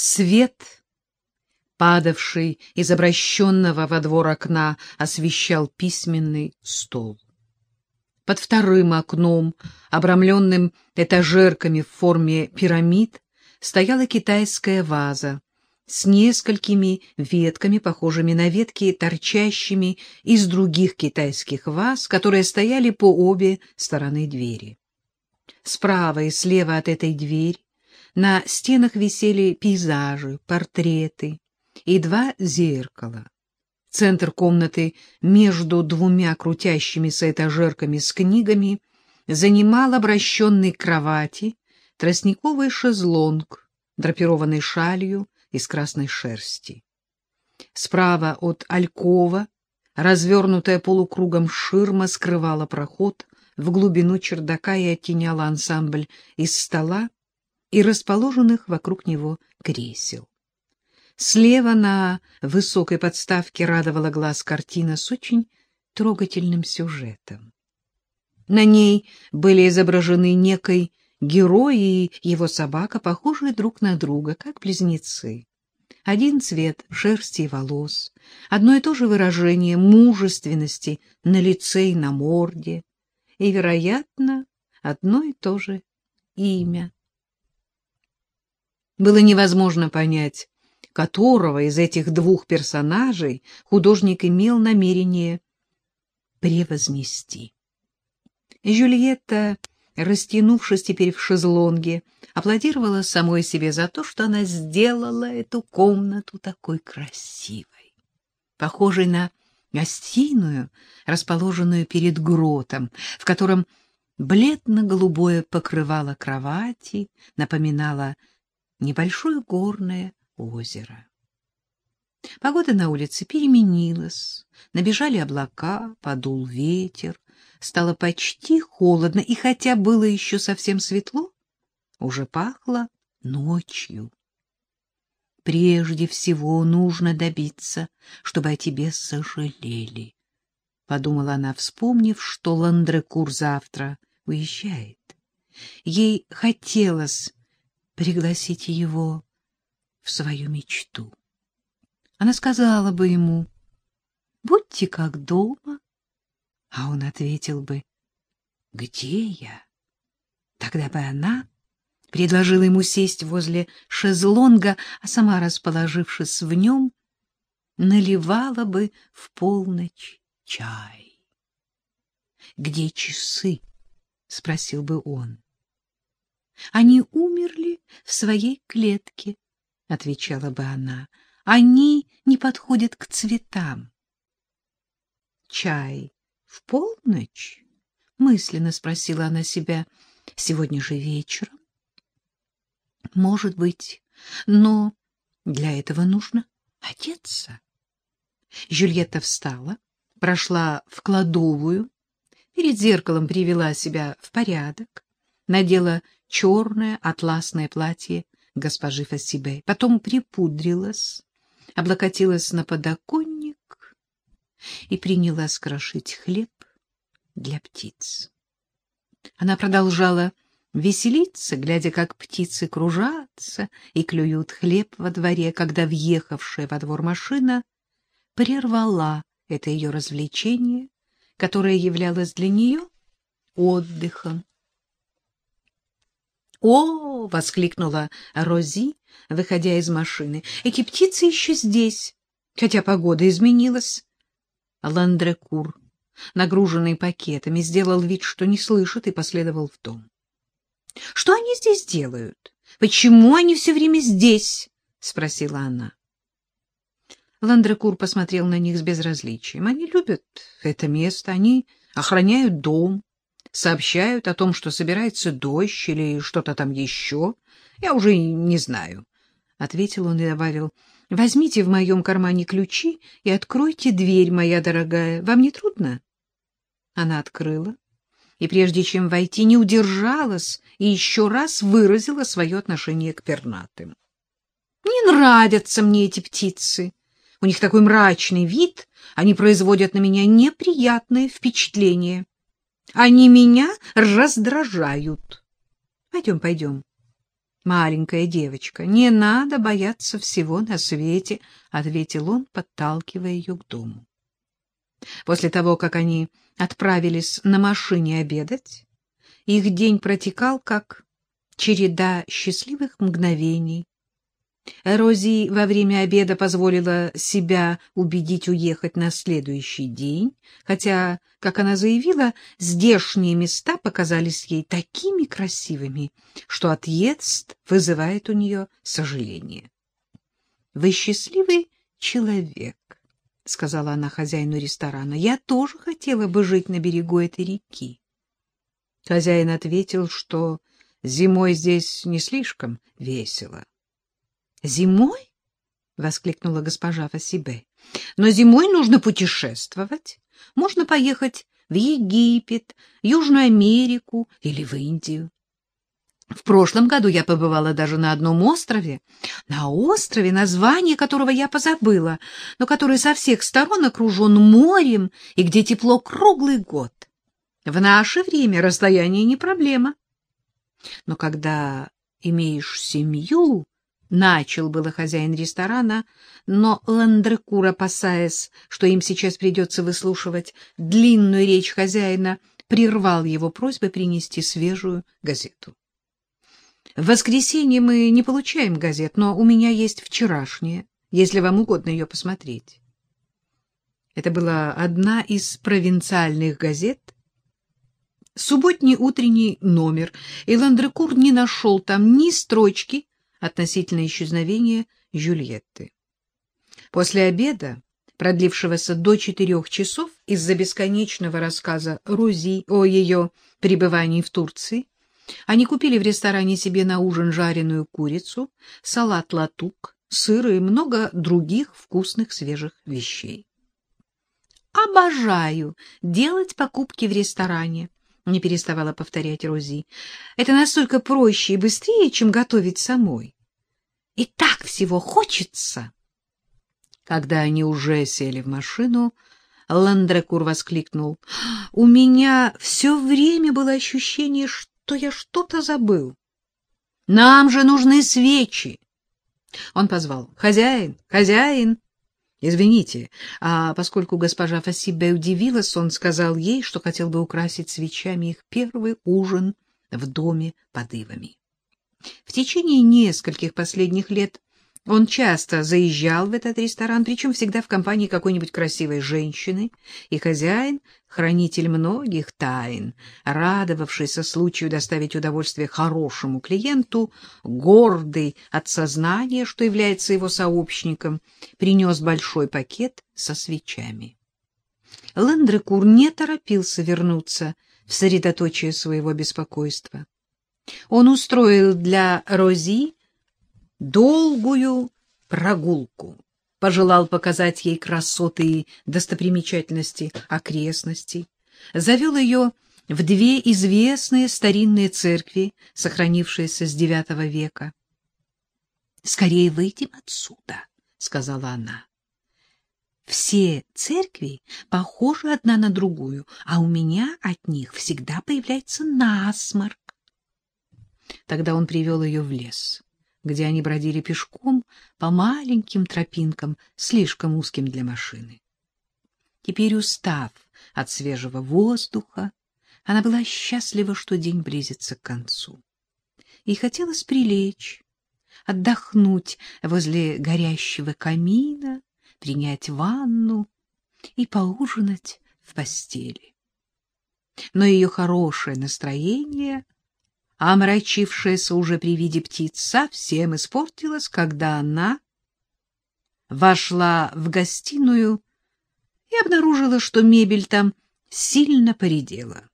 Свет, падавший из обращенного во двор окна, освещал письменный стол. Под вторым окном, обрамленным этажерками в форме пирамид, стояла китайская ваза с несколькими ветками, похожими на ветки, торчащими из других китайских ваз, которые стояли по обе стороны двери. Справа и слева от этой двери на стенах висели пейзажи, портреты и два зеркала. Центр комнаты между двумя крутящимися этажерками с книгами занимал обращенный к кровати тростниковый шезлонг, драпированный шалью из красной шерсти. Справа от алькова развернутая полукругом ширма скрывала проход в глубину чердака и оттеняла ансамбль из стола и расположенных вокруг него кресел. Слева на высокой подставке радовала глаз картина с очень трогательным сюжетом. На ней были изображены некой герой и его собака, похожие друг на друга, как близнецы. Один цвет шерсти и волос, одно и то же выражение мужественности на лице и на морде, и, вероятно, одно и то же имя было невозможно понять, которого из этих двух персонажей художник имел намерение превознести. Жюльетта, растянувшись теперь в шезлонге, аплодировала самой себе за то, что она сделала эту комнату такой красивой, похожей на гостиную, расположенную перед гротом, в котором бледно-голубое покрывало кровати напоминало небольшое горное озеро. Погода на улице переменилась, набежали облака, подул ветер, стало почти холодно, и хотя было еще совсем светло, уже пахло ночью. Прежде всего нужно добиться, чтобы о тебе сожалели, — подумала она, вспомнив, что Ландрекур завтра уезжает. Ей хотелось пригласить его в свою мечту. Она сказала бы ему, «Будьте как дома», а он ответил бы, «Где я?» Тогда бы она предложила ему сесть возле шезлонга, а сама, расположившись в нем, наливала бы в полночь чай. «Где часы?» — спросил бы он. Они умерли в своей клетке, — отвечала бы она. Они не подходят к цветам. Чай в полночь? — мысленно спросила она себя. Сегодня же вечером? Может быть, но для этого нужно одеться. Жюльетта встала, прошла в кладовую, перед зеркалом привела себя в порядок, надела черное атласное платье госпожи Фасибе, потом припудрилась, облокотилась на подоконник и принялась крошить хлеб для птиц. Она продолжала веселиться, глядя, как птицы кружатся и клюют хлеб во дворе, когда въехавшая во двор машина прервала это ее развлечение, которое являлось для нее отдыхом «О!» — воскликнула Рози, выходя из машины. «Эти птицы еще здесь, хотя погода изменилась». Ландрекур, нагруженный пакетами, сделал вид, что не слышит, и последовал в дом. «Что они здесь делают? Почему они все время здесь?» — спросила она. Ландрекур посмотрел на них с безразличием. «Они любят это место, они охраняют дом» сообщают о том, что собирается дождь или что-то там еще. Я уже не знаю, — ответил он и добавил. — Возьмите в моем кармане ключи и откройте дверь, моя дорогая. Вам не трудно? Она открыла, и прежде чем войти, не удержалась и еще раз выразила свое отношение к пернатым. — Не нравятся мне эти птицы. У них такой мрачный вид, они производят на меня неприятное впечатление. Они меня раздражают. Пойдем, пойдем. маленькая девочка, не надо бояться всего на свете, — ответил он, подталкивая ее к дому. После того, как они отправились на машине обедать, их день протекал как череда счастливых мгновений. Рози во время обеда позволила себя убедить уехать на следующий день, хотя, как она заявила, здешние места показались ей такими красивыми, что отъезд вызывает у нее сожаление. — Вы счастливый человек, — сказала она хозяину ресторана. — Я тоже хотела бы жить на берегу этой реки. Хозяин ответил, что зимой здесь не слишком весело. — Зимой? — воскликнула госпожа Фасибе. — Но зимой нужно путешествовать. Можно поехать в Египет, Южную Америку или в Индию. В прошлом году я побывала даже на одном острове, на острове, название которого я позабыла, но который со всех сторон окружен морем и где тепло круглый год. В наше время расстояние не проблема. Но когда имеешь семью, начал было хозяин ресторана, но Ландрекур, опасаясь, что им сейчас придется выслушивать длинную речь хозяина, прервал его просьбой принести свежую газету. В воскресенье мы не получаем газет, но у меня есть вчерашняя, если вам угодно ее посмотреть. Это была одна из провинциальных газет, субботний утренний номер, и Ландрекур не нашел там ни строчки относительно исчезновения Жюльетты. После обеда, продлившегося до четырех часов из-за бесконечного рассказа Рузи о ее пребывании в Турции, они купили в ресторане себе на ужин жареную курицу, салат латук, сыр и много других вкусных свежих вещей. «Обожаю делать покупки в ресторане», — не переставала повторять Рози. «Это настолько проще и быстрее, чем готовить самой. И так всего хочется!» Когда они уже сели в машину, Ландрекур воскликнул. «У меня все время было ощущение, что то я что-то забыл. Нам же нужны свечи. Он позвал. Хозяин, хозяин. Извините, а поскольку госпожа Фасибе удивилась, он сказал ей, что хотел бы украсить свечами их первый ужин в доме под ивами. В течение нескольких последних лет он часто заезжал в этот ресторан, причем всегда в компании какой-нибудь красивой женщины, и хозяин, хранитель многих тайн, радовавшийся случаю доставить удовольствие хорошему клиенту, гордый от сознания, что является его сообщником, принес большой пакет со свечами. Лендрекур не торопился вернуться в средоточие своего беспокойства. Он устроил для Рози долгую прогулку, пожелал показать ей красоты и достопримечательности окрестностей, завел ее в две известные старинные церкви, сохранившиеся с IX века. — Скорее выйдем отсюда, — сказала она. Все церкви похожи одна на другую, а у меня от них всегда появляется насморк. Тогда он привел ее в лес где они бродили пешком по маленьким тропинкам, слишком узким для машины. Теперь, устав от свежего воздуха, она была счастлива, что день близится к концу. И хотелось прилечь, отдохнуть возле горящего камина, принять ванну и поужинать в постели. Но ее хорошее настроение — а омрачившаяся уже при виде птиц, совсем испортилась, когда она вошла в гостиную и обнаружила, что мебель там сильно поредела.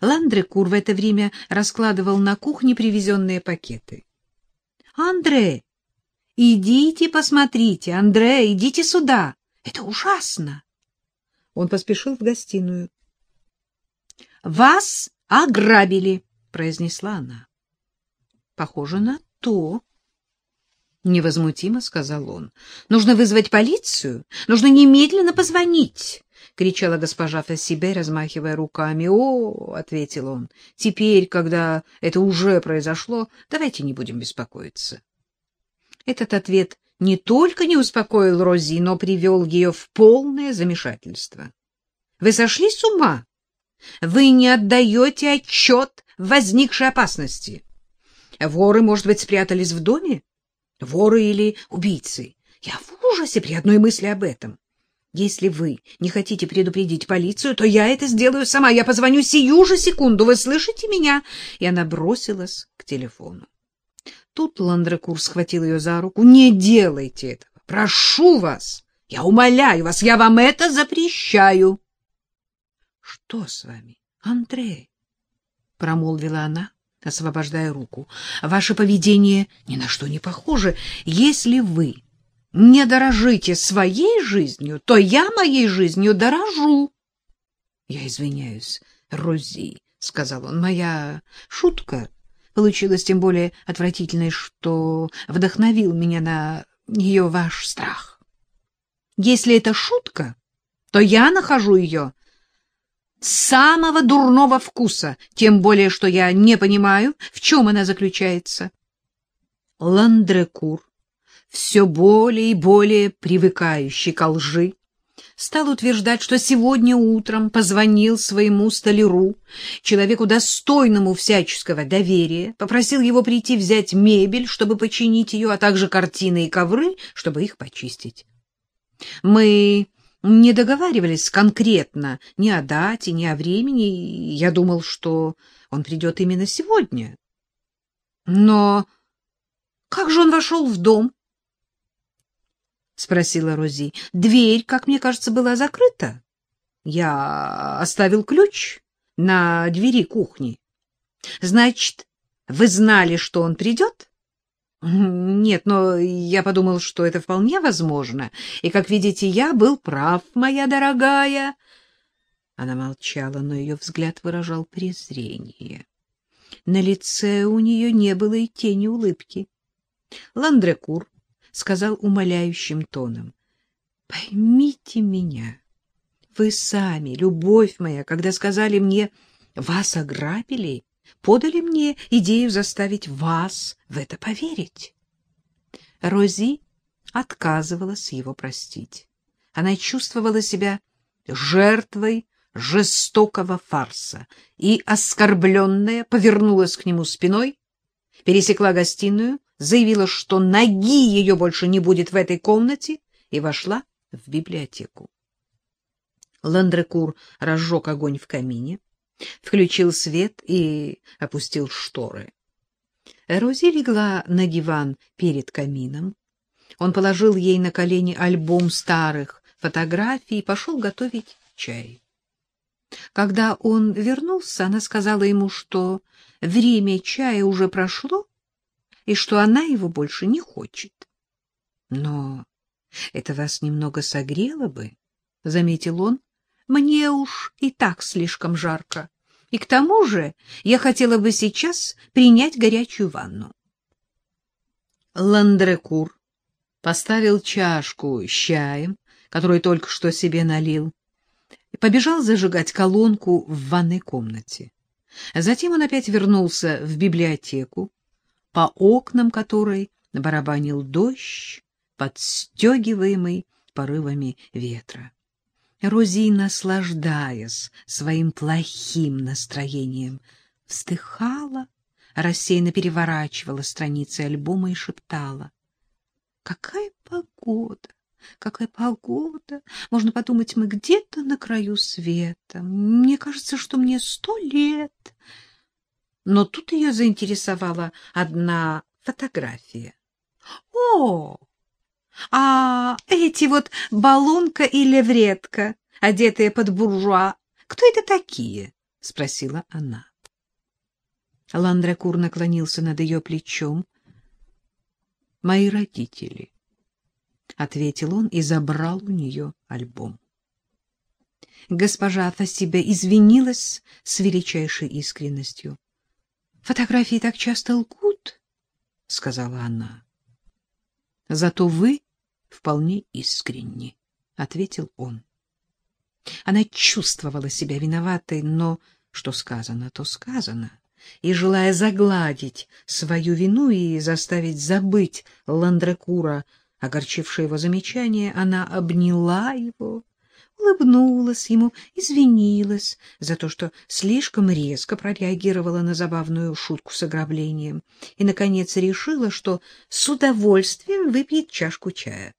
Ландрекур в это время раскладывал на кухне привезенные пакеты. — Андре, идите посмотрите, Андре, идите сюда. Это ужасно. Он поспешил в гостиную. — Вас ограбили. — произнесла она. — Похоже на то. — невозмутимо сказал он. — Нужно вызвать полицию, нужно немедленно позвонить. — кричала госпожа Фассибе, размахивая руками. — О, — ответил он, — теперь, когда это уже произошло, давайте не будем беспокоиться. Этот ответ не только не успокоил Рози, но привел ее в полное замешательство. — Вы сошли с ума? Вы не отдаете отчет возникшей опасности. Воры, может быть, спрятались в доме? Воры или убийцы? Я в ужасе при одной мысли об этом. Если вы не хотите предупредить полицию, то я это сделаю сама. Я позвоню сию же секунду. Вы слышите меня? И она бросилась к телефону. Тут Ландрекур схватил ее за руку. Не делайте этого. Прошу вас. Я умоляю вас. Я вам это запрещаю. Что с вами, Андрей? Промолвила она, освобождая руку. Ваше поведение ни на что не похоже. Если вы не дорожите своей жизнью, то я моей жизнью дорожу. — Я извиняюсь, Рози, — сказал он, — моя шутка получилась тем более отвратительной, что вдохновил меня на ее ваш страх. Если это шутка, то я нахожу ее самого дурного вкуса, тем более, что я не понимаю, в чем она заключается. Ландрекур все более и более привыкающий к лжи, стал утверждать, что сегодня утром позвонил своему столяру, человеку достойному всяческого доверия, попросил его прийти взять мебель, чтобы починить ее, а также картины и ковры, чтобы их почистить. Мы не договаривались конкретно ни о дате, ни о времени, я думал, что он придет именно сегодня. Но как же он вошел в дом? — спросила Рози. — Дверь, как мне кажется, была закрыта. Я оставил ключ на двери кухни. — Значит, вы знали, что он придет? — Нет, но я подумал, что это вполне возможно. И, как видите, я был прав, моя дорогая. Она молчала, но ее взгляд выражал презрение. На лице у нее не было и тени улыбки. Ландрекур сказал умоляющим тоном. — Поймите меня. Вы сами, любовь моя, когда сказали мне «вас ограбили», подали мне идею заставить вас в это поверить. Рози отказывалась его простить. Она чувствовала себя жертвой жестокого фарса и, оскорбленная, повернулась к нему спиной, пересекла гостиную, заявила, что ноги ее больше не будет в этой комнате, и вошла в библиотеку. Ландрекур разжег огонь в камине, включил свет и опустил шторы. Рози легла на диван перед камином. Он положил ей на колени альбом старых фотографий и пошел готовить чай. Когда он вернулся, она сказала ему, что время чая уже прошло, и что она его больше не хочет. — Но это вас немного согрело бы, — заметил он. — Мне уж и так слишком жарко. И к тому же я хотела бы сейчас принять горячую ванну. Ландрекур поставил чашку с чаем, который только что себе налил, и побежал зажигать колонку в ванной комнате. Затем он опять вернулся в библиотеку, по окнам которой барабанил дождь, подстегиваемый порывами ветра. Рози, наслаждаясь своим плохим настроением, вздыхала, рассеянно переворачивала страницы альбома и шептала. «Какая погода! Какая погода! Можно подумать, мы где-то на краю света. Мне кажется, что мне сто лет!» но тут ее заинтересовала одна фотография. — О, а эти вот баллонка и левретка, одетые под буржуа, кто это такие? — спросила она. Ландракур наклонился над ее плечом. — Мои родители, — ответил он и забрал у нее альбом. Госпожа Фасибе извинилась с величайшей искренностью. — Фотографии так часто лгут, — сказала она. — Зато вы вполне искренни, — ответил он. Она чувствовала себя виноватой, но что сказано, то сказано. И, желая загладить свою вину и заставить забыть Ландрекура, огорчившее его замечание, она обняла его, улыбнулась ему, извинилась за то, что слишком резко прореагировала на забавную шутку с ограблением, и, наконец, решила, что с удовольствием выпьет чашку чая.